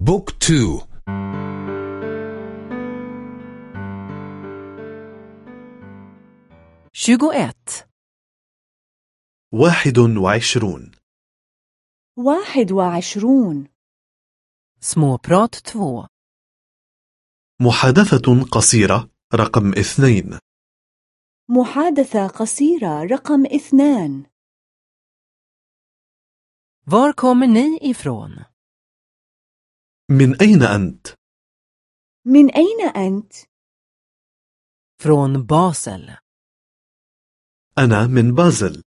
بوك تو tjugoett, واحد وعشرون. واحد وعشرون. Småprat 2, محادثة قصيرة رقم اثنين. محادثة قصيرة رقم اثنان. Var kommer ni ifrån? من أين أنت؟ من أين أنت؟ Från Basel. أنا من بازل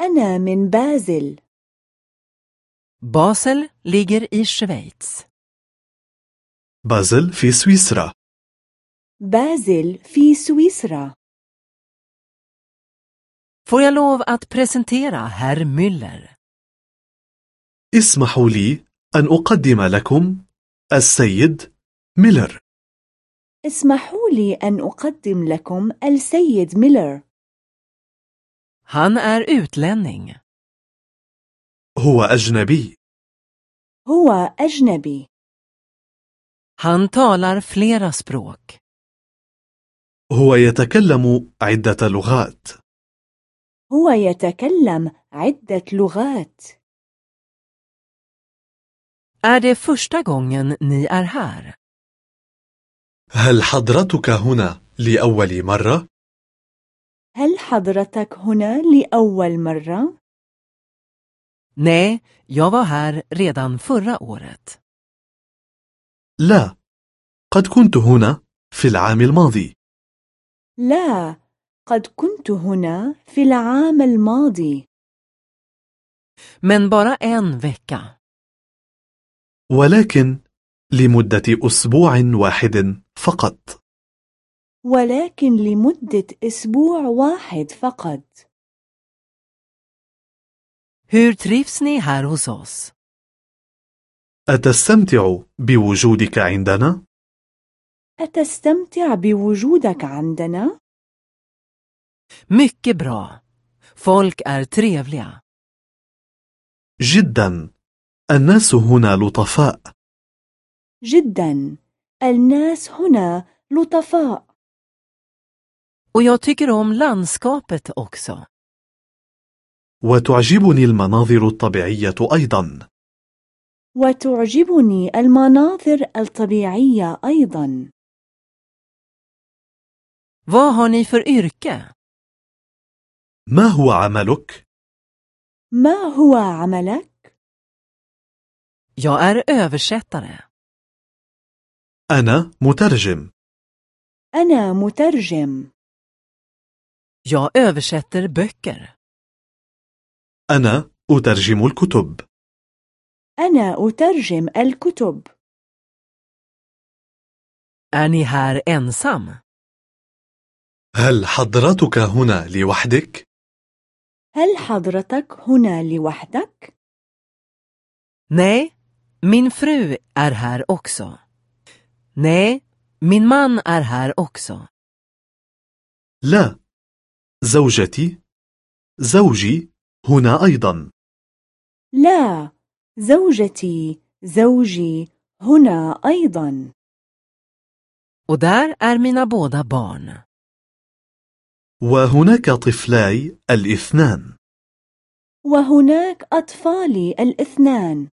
أنا من بازل Basel ligger i Schweiz. بازل في سويسرا بازل في سويسرا Får jag lov att presentera herr Müller? اسمحوا لي أن أقدم لكم السيد ميلر. اسمحوا لي أن أقدم لكم السيد ميلر. Han är utlänning. هو أجنبي. هو أجنبي. Han talar flera språk. هو يتكلم عدة لغات. هو يتكلم عدة لغات. Är det första gången ni är här? هل حضرتك هنا لأول مرة؟ هل حضرتك هنا لأول مرة؟ Nej, jag var här redan förra året. لا قد كنت هنا في العام الماضي لا قد كنت هنا في العام الماضي Men bara en vecka. ولكن لمدة أسبوع واحد فقط ولكن لمدة أسبوع واحد فقط Hur trivs ni här hos oss? أتستمتع بوجودك عندنا؟ أتستمتع بوجودك عندنا؟ Mycket bra. Folk är trevliga. جدا الناس هنا لطفاء جدا الناس هنا لطفاء Och jag tycker om landskapet också. وتعجبني المناظر الطبيعية أيضا وتعجبني المناظر الطبيعية أيضا Vad har ni för yrke? ما هو عملك؟ ما هو عملك؟ Jag är översättare. أنا مترجم أنا مترجم Jag översätter böcker. أنا أترجم الكتب أنا أترجم الكتب Är ni här ensam? هل حضرتك هنا لوحدك؟ هل حضرتك هنا لوحدك؟ Nej, min fru är här också. Nej, min man är här också. لا. زوجتي. زوجي هنا أيضا. لا. زوجتي زوجي هنا أيضا. Och där är mina båda barn. وهناك طفلاي الاثنان. وهناك أطفالي الاثنان.